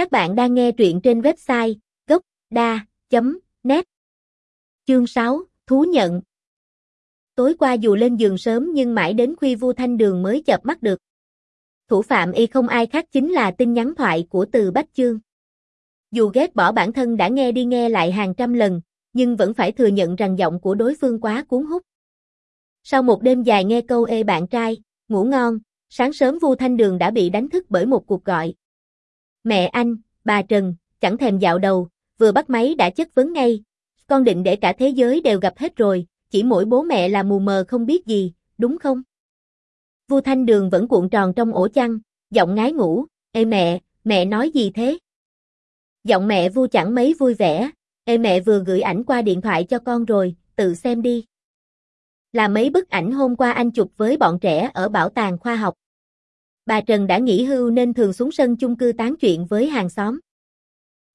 Các bạn đang nghe truyện trên website gốc.da.net Chương 6, Thú nhận Tối qua dù lên giường sớm nhưng mãi đến khuya Vu Thanh Đường mới chợp mắt được. Thủ phạm y không ai khác chính là tin nhắn thoại của Từ Bách Chương. Dù ghét bỏ bản thân đã nghe đi nghe lại hàng trăm lần, nhưng vẫn phải thừa nhận rằng giọng của đối phương quá cuốn hút. Sau một đêm dài nghe câu ê bạn trai, ngủ ngon, sáng sớm Vu Thanh Đường đã bị đánh thức bởi một cuộc gọi. Mẹ anh, bà Trần, chẳng thèm dạo đầu, vừa bắt máy đã chất vấn ngay. Con định để cả thế giới đều gặp hết rồi, chỉ mỗi bố mẹ là mù mờ không biết gì, đúng không? Vu Thanh Đường vẫn cuộn tròn trong ổ chăn, giọng ngái ngủ, Ê mẹ, mẹ nói gì thế? Giọng mẹ Vu chẳng mấy vui vẻ, Ê mẹ vừa gửi ảnh qua điện thoại cho con rồi, tự xem đi. Là mấy bức ảnh hôm qua anh chụp với bọn trẻ ở bảo tàng khoa học. Bà Trần đã nghỉ hưu nên thường xuống sân chung cư tán chuyện với hàng xóm.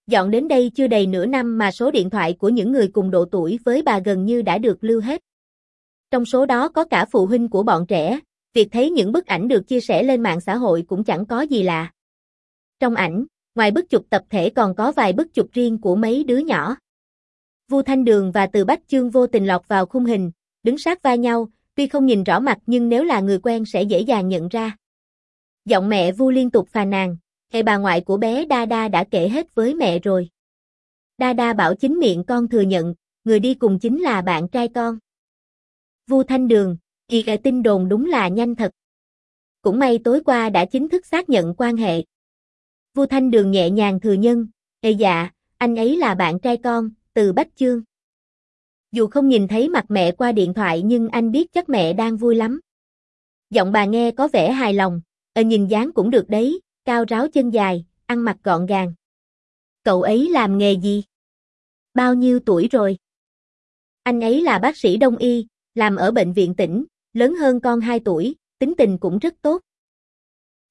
Dọn đến đây chưa đầy nửa năm mà số điện thoại của những người cùng độ tuổi với bà gần như đã được lưu hết. Trong số đó có cả phụ huynh của bọn trẻ, việc thấy những bức ảnh được chia sẻ lên mạng xã hội cũng chẳng có gì lạ. Trong ảnh, ngoài bức chụp tập thể còn có vài bức chụp riêng của mấy đứa nhỏ. Vu Thanh Đường và Từ Bách Chương vô tình lọt vào khung hình, đứng sát vai nhau, tuy không nhìn rõ mặt nhưng nếu là người quen sẽ dễ dàng nhận ra. Giọng mẹ Vu liên tục phàn nàn, hệ bà ngoại của bé Đa Đa đã kể hết với mẹ rồi. Đa Đa bảo chính miệng con thừa nhận, người đi cùng chính là bạn trai con. Vu Thanh Đường, kỳ gà tin đồn đúng là nhanh thật. Cũng may tối qua đã chính thức xác nhận quan hệ. Vu Thanh Đường nhẹ nhàng thừa nhân, Ê dạ, anh ấy là bạn trai con, từ Bách Chương. Dù không nhìn thấy mặt mẹ qua điện thoại nhưng anh biết chắc mẹ đang vui lắm. Giọng bà nghe có vẻ hài lòng, ờ nhìn dáng cũng được đấy, cao ráo chân dài, ăn mặc gọn gàng. Cậu ấy làm nghề gì? Bao nhiêu tuổi rồi? Anh ấy là bác sĩ đông y, làm ở bệnh viện tỉnh, lớn hơn con 2 tuổi, tính tình cũng rất tốt.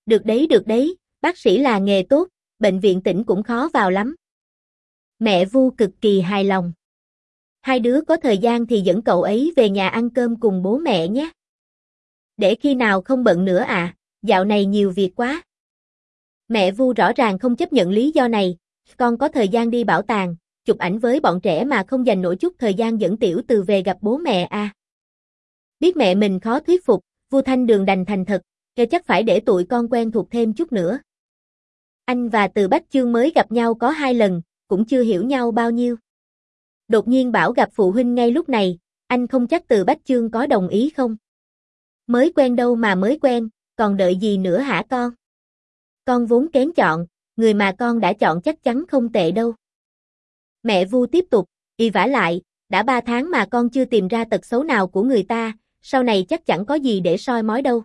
Được đấy được đấy, bác sĩ là nghề tốt, bệnh viện tỉnh cũng khó vào lắm. Mẹ Vu cực kỳ hài lòng. Hai đứa có thời gian thì dẫn cậu ấy về nhà ăn cơm cùng bố mẹ nhé. Để khi nào không bận nữa à, dạo này nhiều việc quá. Mẹ Vu rõ ràng không chấp nhận lý do này, con có thời gian đi bảo tàng, chụp ảnh với bọn trẻ mà không dành nổi chút thời gian dẫn tiểu từ về gặp bố mẹ à. Biết mẹ mình khó thuyết phục, Vu Thanh Đường đành thành thật, kêu chắc phải để tụi con quen thuộc thêm chút nữa. Anh và Từ Bách Chương mới gặp nhau có hai lần, cũng chưa hiểu nhau bao nhiêu. Đột nhiên bảo gặp phụ huynh ngay lúc này, anh không chắc Từ Bách Chương có đồng ý không? Mới quen đâu mà mới quen, còn đợi gì nữa hả con? Con vốn kén chọn, người mà con đã chọn chắc chắn không tệ đâu. Mẹ Vu tiếp tục, y vả lại, đã ba tháng mà con chưa tìm ra tật xấu nào của người ta, sau này chắc chẳng có gì để soi mói đâu.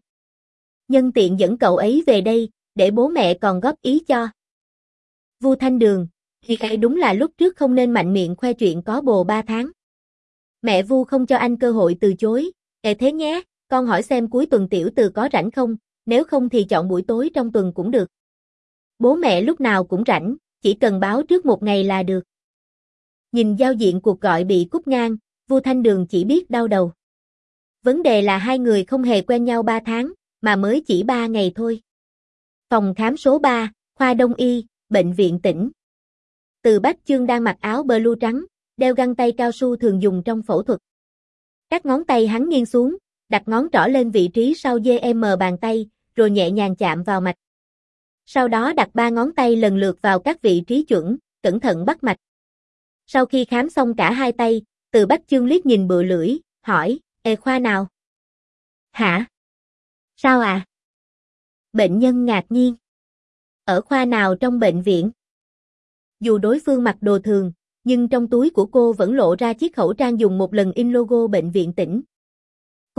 Nhân tiện dẫn cậu ấy về đây, để bố mẹ còn góp ý cho. Vu Thanh Đường, thì cái đúng là lúc trước không nên mạnh miệng khoe chuyện có bồ ba tháng. Mẹ Vu không cho anh cơ hội từ chối, Ê thế nhé, con hỏi xem cuối tuần tiểu từ có rảnh không, nếu không thì chọn buổi tối trong tuần cũng được. Bố mẹ lúc nào cũng rảnh, chỉ cần báo trước một ngày là được. Nhìn giao diện cuộc gọi bị cúp ngang, Vu Thanh Đường chỉ biết đau đầu. Vấn đề là hai người không hề quen nhau ba tháng, mà mới chỉ ba ngày thôi. Phòng khám số 3, khoa đông y, bệnh viện tỉnh. Từ Bách Chương đang mặc áo blue trắng, đeo găng tay cao su thường dùng trong phẫu thuật. Các ngón tay hắn nghiêng xuống, đặt ngón trỏ lên vị trí sau GM bàn tay, rồi nhẹ nhàng chạm vào mạch. Sau đó đặt ba ngón tay lần lượt vào các vị trí chuẩn, cẩn thận bắt mạch. Sau khi khám xong cả hai tay, từ Bách Chương liếc nhìn bựa lưỡi, hỏi, Ê khoa nào? Hả? Sao à? Bệnh nhân ngạc nhiên. Ở khoa nào trong bệnh viện? Dù đối phương mặc đồ thường, nhưng trong túi của cô vẫn lộ ra chiếc khẩu trang dùng một lần in logo bệnh viện tỉnh.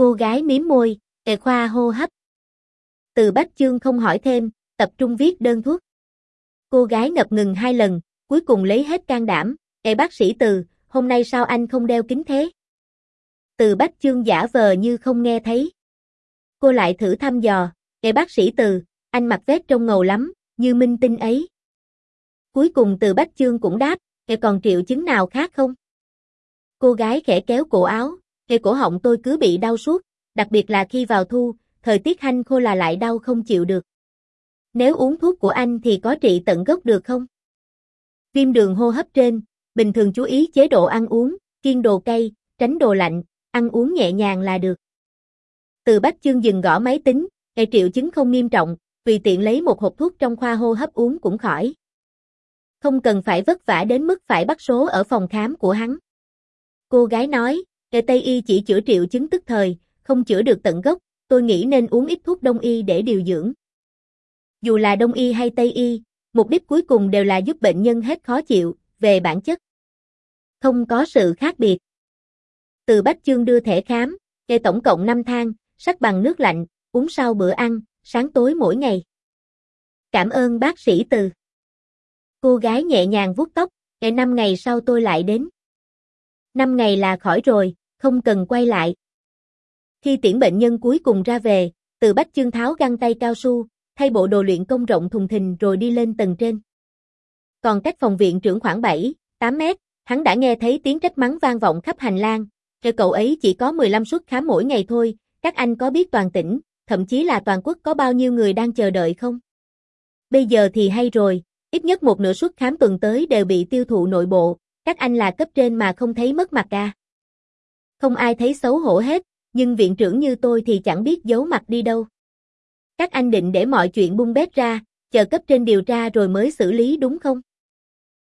Cô gái miếm môi, Ê khoa hô hấp. Từ Bách Chương không hỏi thêm, tập trung viết đơn thuốc. Cô gái ngập ngừng hai lần, cuối cùng lấy hết can đảm, Ê bác sĩ Từ, hôm nay sao anh không đeo kính thế? Từ Bách Chương giả vờ như không nghe thấy. Cô lại thử thăm dò, kệ bác sĩ Từ, anh mặc vest trông ngầu lắm, như minh tinh ấy. Cuối cùng Từ Bách Chương cũng đáp, kệ còn triệu chứng nào khác không? Cô gái khẽ kéo cổ áo, Ê cổ họng tôi cứ bị đau suốt, đặc biệt là khi vào thu, thời tiết hanh khô là lại đau không chịu được. Nếu uống thuốc của anh thì có trị tận gốc được không? Viêm đường hô hấp trên, bình thường chú ý chế độ ăn uống, kiêng đồ cay, tránh đồ lạnh, ăn uống nhẹ nhàng là được. Từ Bách Chương dừng gõ máy tính, ngày triệu chứng không nghiêm trọng, tùy tiện lấy một hộp thuốc trong khoa hô hấp uống cũng khỏi. Không cần phải vất vả đến mức phải bắt số ở phòng khám của hắn. Cô gái nói, e Tây Y chỉ chữa triệu chứng tức thời, không chữa được tận gốc, tôi nghĩ nên uống ít thuốc đông y để điều dưỡng. Dù là đông y hay tây y, mục đích cuối cùng đều là giúp bệnh nhân hết khó chịu, về bản chất. Không có sự khác biệt. Từ Bách Chương đưa thẻ khám, kê tổng cộng 5 thang, sắc bằng nước lạnh, uống sau bữa ăn, sáng tối mỗi ngày. Cảm ơn bác sĩ Từ. Cô gái nhẹ nhàng vuốt tóc, Ngày 5 ngày sau tôi lại đến. 5 ngày là khỏi rồi, không cần quay lại. Khi tiễn bệnh nhân cuối cùng ra về, từ Bách Chương tháo găng tay cao su, thay bộ đồ luyện công rộng thùng thình rồi đi lên tầng trên. Còn cách phòng viện trưởng khoảng 7, 8 mét, hắn đã nghe thấy tiếng trách mắng vang vọng khắp hành lang, cho cậu ấy chỉ có 15 suất khám mỗi ngày thôi, các anh có biết toàn tỉnh, thậm chí là toàn quốc có bao nhiêu người đang chờ đợi không? Bây giờ thì hay rồi, ít nhất một nửa suất khám tuần tới đều bị tiêu thụ nội bộ, các anh là cấp trên mà không thấy mất mặt à? Không ai thấy xấu hổ hết, nhưng viện trưởng như tôi thì chẳng biết giấu mặt đi đâu. Các anh định để mọi chuyện bung bét ra, chờ cấp trên điều tra rồi mới xử lý đúng không?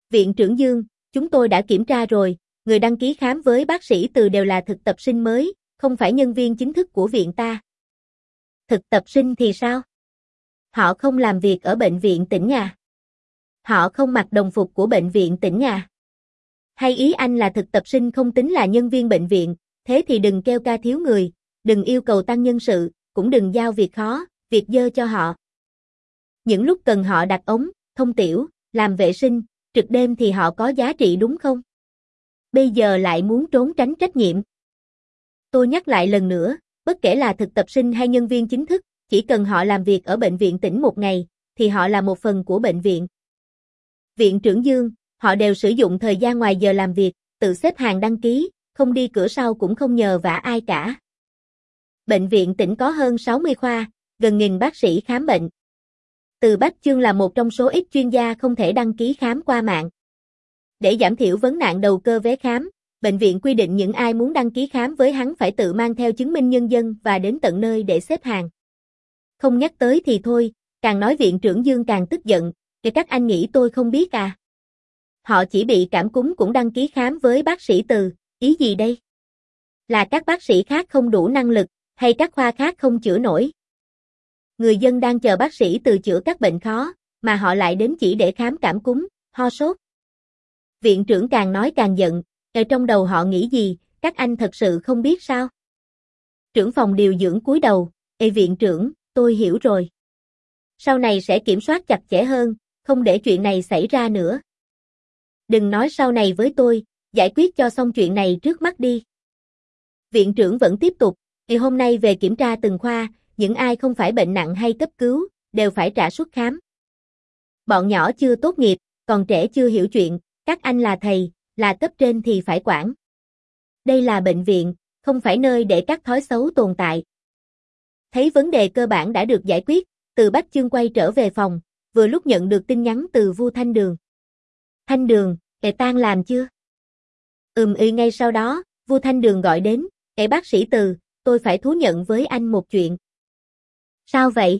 Viện trưởng Dương, chúng tôi đã kiểm tra rồi, người đăng ký khám với bác sĩ từ đều là thực tập sinh mới, không phải nhân viên chính thức của viện ta. Thực tập sinh thì sao? Họ không làm việc ở bệnh viện tỉnh nhà. Họ không mặc đồng phục của bệnh viện tỉnh nhà. Hay ý anh là thực tập sinh không tính là nhân viên bệnh viện, thế thì đừng kêu ca thiếu người, đừng yêu cầu tăng nhân sự, cũng đừng giao việc khó, việc dơ cho họ. Những lúc cần họ đặt ống, thông tiểu, làm vệ sinh, trực đêm thì họ có giá trị đúng không? Bây giờ lại muốn trốn tránh trách nhiệm. Tôi nhắc lại lần nữa, bất kể là thực tập sinh hay nhân viên chính thức, chỉ cần họ làm việc ở bệnh viện tỉnh một ngày, thì họ là một phần của bệnh viện. Viện trưởng Dương, họ đều sử dụng thời gian ngoài giờ làm việc, tự xếp hàng đăng ký, không đi cửa sau cũng không nhờ vả ai cả. Bệnh viện tỉnh có hơn 60 khoa, gần nghìn bác sĩ khám bệnh. Từ Bách Chương là một trong số ít chuyên gia không thể đăng ký khám qua mạng. Để giảm thiểu vấn nạn đầu cơ vé khám, bệnh viện quy định những ai muốn đăng ký khám với hắn phải tự mang theo chứng minh nhân dân và đến tận nơi để xếp hàng. Không nhắc tới thì thôi, càng nói viện trưởng Dương càng tức giận, kể các anh nghĩ tôi không biết à. Họ chỉ bị cảm cúm cũng đăng ký khám với bác sĩ từ, ý gì đây? Là các bác sĩ khác không đủ năng lực, hay các khoa khác không chữa nổi? Người dân đang chờ bác sĩ từ chữa các bệnh khó, mà họ lại đến chỉ để khám cảm cúm, ho sốt. Viện trưởng càng nói càng giận, ở trong đầu họ nghĩ gì, các anh thật sự không biết sao? Trưởng phòng điều dưỡng cúi đầu, Ê viện trưởng, tôi hiểu rồi. Sau này sẽ kiểm soát chặt chẽ hơn, không để chuyện này xảy ra nữa. Đừng nói sau này với tôi, giải quyết cho xong chuyện này trước mắt đi. Viện trưởng vẫn tiếp tục, ngày hôm nay về kiểm tra từng khoa, những ai không phải bệnh nặng hay cấp cứu, đều phải trả suất khám. Bọn nhỏ chưa tốt nghiệp, còn trẻ chưa hiểu chuyện, các anh là thầy, là cấp trên thì phải quản. Đây là bệnh viện, không phải nơi để các thói xấu tồn tại. Thấy vấn đề cơ bản đã được giải quyết, từ Bách Chương quay trở về phòng, vừa lúc nhận được tin nhắn từ Vu Thanh Đường. Thanh Đường, kẻ tan làm chưa? Ừm y ngay sau đó, Vua Thanh Đường gọi đến, kẻ bác sĩ từ, tôi phải thú nhận với anh một chuyện. Sao vậy?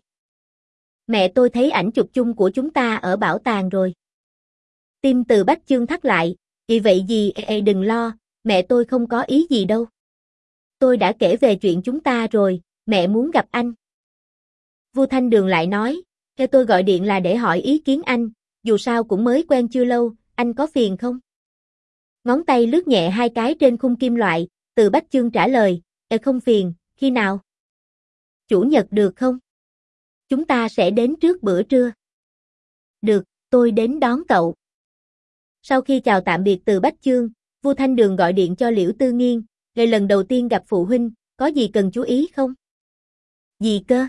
Mẹ tôi thấy ảnh chụp chung của chúng ta ở bảo tàng rồi. Tim từ Bách Chương thắt lại, vì vậy gì ê đừng lo, mẹ tôi không có ý gì đâu. Tôi đã kể về chuyện chúng ta rồi, mẹ muốn gặp anh. Vua Thanh Đường lại nói, cho tôi gọi điện là để hỏi ý kiến anh, dù sao cũng mới quen chưa lâu, anh có phiền không? Ngón tay lướt nhẹ hai cái trên khung kim loại, từ Bách Chương trả lời, e không phiền, khi nào? Chủ nhật được không? Chúng ta sẽ đến trước bữa trưa. Được, tôi đến đón cậu. Sau khi chào tạm biệt từ Bách Chương, Vu Thanh Đường gọi điện cho Liễu Tư Nghiên, ngày lần đầu tiên gặp phụ huynh, có gì cần chú ý không? Gì cơ?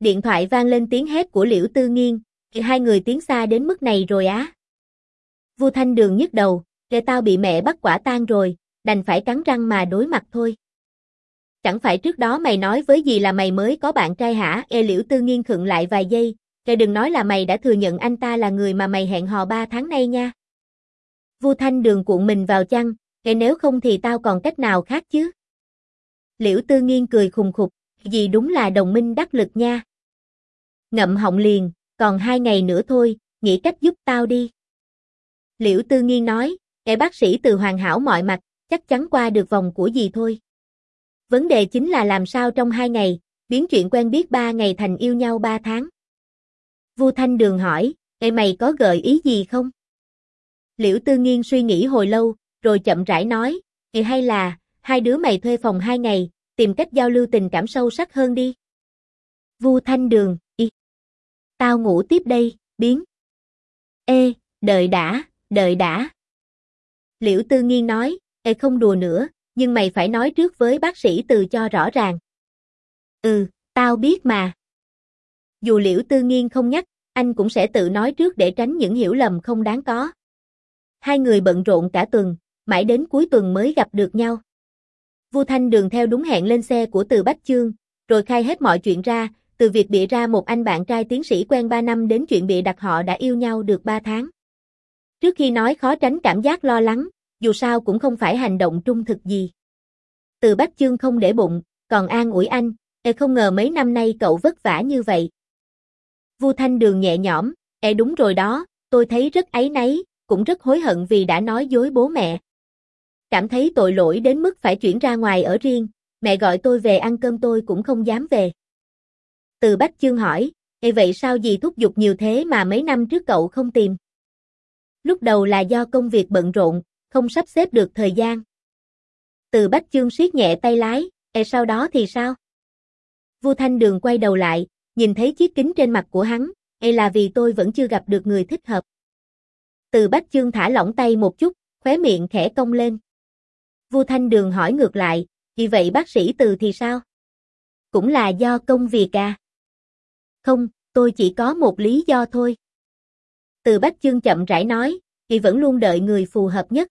Điện thoại vang lên tiếng hét của Liễu Tư Nghiên, hai người tiến xa đến mức này rồi á. Vu Thanh Đường nhức đầu, để tao bị mẹ bắt quả tang rồi, đành phải cắn răng mà đối mặt thôi. chẳng phải trước đó mày nói với gì là mày mới có bạn trai hả? E liễu tư nghiên khựng lại vài giây, Kệ đừng nói là mày đã thừa nhận anh ta là người mà mày hẹn hò ba tháng nay nha. Vu Thanh Đường cuộn mình vào chăn, Kệ nếu không thì tao còn cách nào khác chứ? Liễu Tư Nghiên cười khùng khục, gì đúng là đồng minh đắc lực nha. Ngậm họng liền, còn hai ngày nữa thôi, nghĩ cách giúp tao đi. Liễu Tư Nghiên nói, kẻ bác sĩ từ hoàn hảo mọi mặt, chắc chắn qua được vòng của gì thôi. Vấn đề chính là làm sao trong hai ngày, biến chuyện quen biết ba ngày thành yêu nhau ba tháng. Vu Thanh Đường hỏi, Ê mày có gợi ý gì không? Liễu Tư Nghiên suy nghĩ hồi lâu, rồi chậm rãi nói, Ê hay là, hai đứa mày thuê phòng hai ngày, tìm cách giao lưu tình cảm sâu sắc hơn đi. Vu Thanh Đường. Tao ngủ tiếp đây, biến. Ê, đợi đã, đợi đã. Liễu Tư Nghiên nói, Ê không đùa nữa, nhưng mày phải nói trước với bác sĩ từ cho rõ ràng. Ừ, tao biết mà. Dù Liễu Tư Nghiên không nhắc, anh cũng sẽ tự nói trước để tránh những hiểu lầm không đáng có. Hai người bận rộn cả tuần, mãi đến cuối tuần mới gặp được nhau. Vu Thanh Đường theo đúng hẹn lên xe của Từ Bách Chương, rồi khai hết mọi chuyện ra, từ việc bịa ra một anh bạn trai tiến sĩ quen 3 năm đến chuyện bịa đặt họ đã yêu nhau được 3 tháng. Trước khi nói khó tránh cảm giác lo lắng, dù sao cũng không phải hành động trung thực gì. Từ Bách Chương không để bụng, còn an ủi anh, e không ngờ mấy năm nay cậu vất vả như vậy. Vu Thanh Đường nhẹ nhõm, e đúng rồi đó, tôi thấy rất áy náy, cũng rất hối hận vì đã nói dối bố mẹ. Cảm thấy tội lỗi đến mức phải chuyển ra ngoài ở riêng, mẹ gọi tôi về ăn cơm tôi cũng không dám về. Từ Bách Chương hỏi, Ê vậy sao gì thúc giục nhiều thế mà mấy năm trước cậu không tìm? Lúc đầu là do công việc bận rộn, không sắp xếp được thời gian. Từ Bách Chương siết nhẹ tay lái, Ê sau đó thì sao? Vu Thanh Đường quay đầu lại, nhìn thấy chiếc kính trên mặt của hắn, Ê là vì tôi vẫn chưa gặp được người thích hợp. Từ Bách Chương thả lỏng tay một chút, khóe miệng khẽ cong lên. Vu Thanh Đường hỏi ngược lại, vì vậy bác sĩ Từ thì sao? Cũng là do công việc à? Không, tôi chỉ có một lý do thôi. Từ Bách Chương chậm rãi nói, thì vẫn luôn đợi người phù hợp nhất.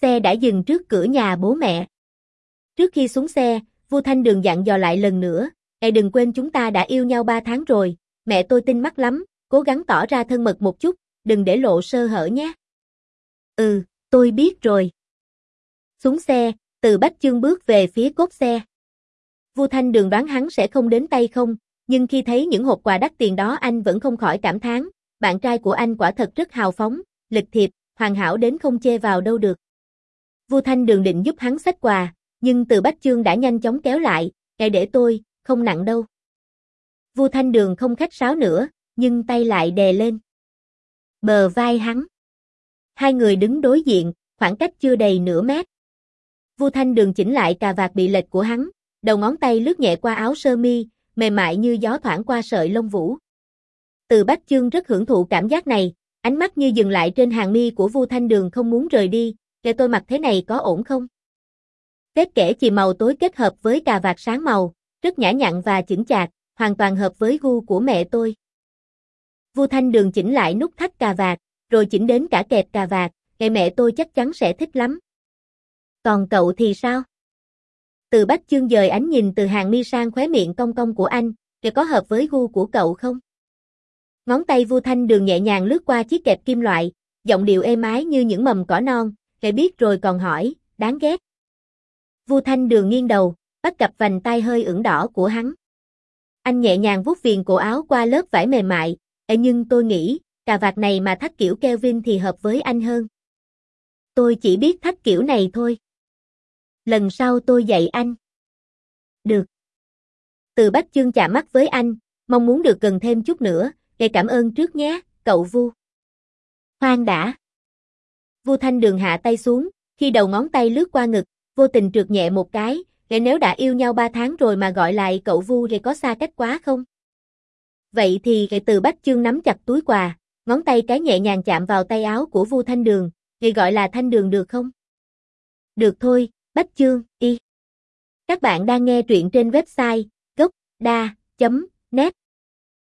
Xe đã dừng trước cửa nhà bố mẹ. Trước khi xuống xe, Vu Thanh Đường dặn dò lại lần nữa, "Ngài đừng quên chúng ta đã yêu nhau 3 tháng rồi, mẹ tôi tin mắt lắm, cố gắng tỏ ra thân mật một chút, đừng để lộ sơ hở nhé." "Ừ, tôi biết rồi." Xuống xe, Từ Bách Chương bước về phía cốt xe. Vu Thanh Đường đoán hắn sẽ không đến tay không, nhưng khi thấy những hộp quà đắt tiền đó anh vẫn không khỏi cảm thán, bạn trai của anh quả thật rất hào phóng, lịch thiệp, hoàn hảo đến không chê vào đâu được. Vu Thanh Đường định giúp hắn xách quà, nhưng Từ Bách Chương đã nhanh chóng kéo lại, để để tôi, không nặng đâu." Vu Thanh Đường không khách sáo nữa, nhưng tay lại đè lên bờ vai hắn. Hai người đứng đối diện, khoảng cách chưa đầy nửa mét. Vu Thanh Đường chỉnh lại cà vạt bị lệch của hắn, đầu ngón tay lướt nhẹ qua áo sơ mi, mềm mại như gió thoảng qua sợi lông vũ. Từ Bách Chương rất hưởng thụ cảm giác này, ánh mắt như dừng lại trên hàng mi của Vu Thanh Đường không muốn rời đi, "Kệ tôi mặc thế này có ổn không?" Vết kẻ chì màu tối kết hợp với cà vạt sáng màu, rất nhã nhặn và chững chạc, hoàn toàn hợp với gu của mẹ tôi. Vu Thanh Đường chỉnh lại nút thắt cà vạt, rồi chỉnh đến cả kẹp cà vạt, "Kệ mẹ tôi chắc chắn sẽ thích lắm." Còn cậu thì sao? Từ Bách Chương dời ánh nhìn từ hàng mi sang khóe miệng cong cong của anh, "Kệ có hợp với gu của cậu không?" Ngón tay Vu Thanh Đường nhẹ nhàng lướt qua chiếc kẹp kim loại, giọng điệu êm ái như những mầm cỏ non, "Kệ biết rồi còn hỏi, đáng ghét." Vu Thanh Đường nghiêng đầu, bắt gặp vành tay hơi ửng đỏ của hắn. Anh nhẹ nhàng vuốt viền cổ áo qua lớp vải mềm mại, "Ê nhưng tôi nghĩ, cà vạt này mà thắt kiểu Kelvin thì hợp với anh hơn." Tôi chỉ biết thắt kiểu này thôi. Lần sau tôi dạy anh. Được. Từ Bách Chương chạm mắt với anh, mong muốn được gần thêm chút nữa, để cảm ơn trước nhé, cậu Vu. Khoan đã. Vu Thanh Đường hạ tay xuống, khi đầu ngón tay lướt qua ngực, vô tình trượt nhẹ một cái, để nếu đã yêu nhau 3 tháng rồi mà gọi lại cậu Vu thì có xa cách quá không? Vậy thì từ Bách Chương nắm chặt túi quà, ngón tay cái nhẹ nhàng chạm vào tay áo của Vu Thanh Đường, thì gọi là Thanh Đường được không? Được thôi, Bách Chương, y. Các bạn đang nghe truyện trên website gocda.net